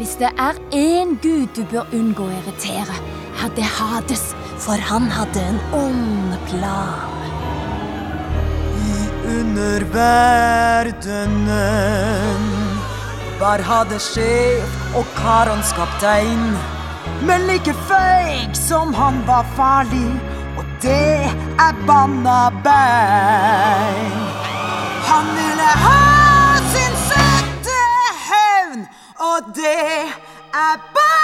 Hvis det er én gud du bør unngå å irritere, er det Hades, for han hadde en ond plan. I underverdenen var Hades sjef og Karons kaptein. Men like feig som han var farlig, og det er banna bein. Han ville ha day I buy.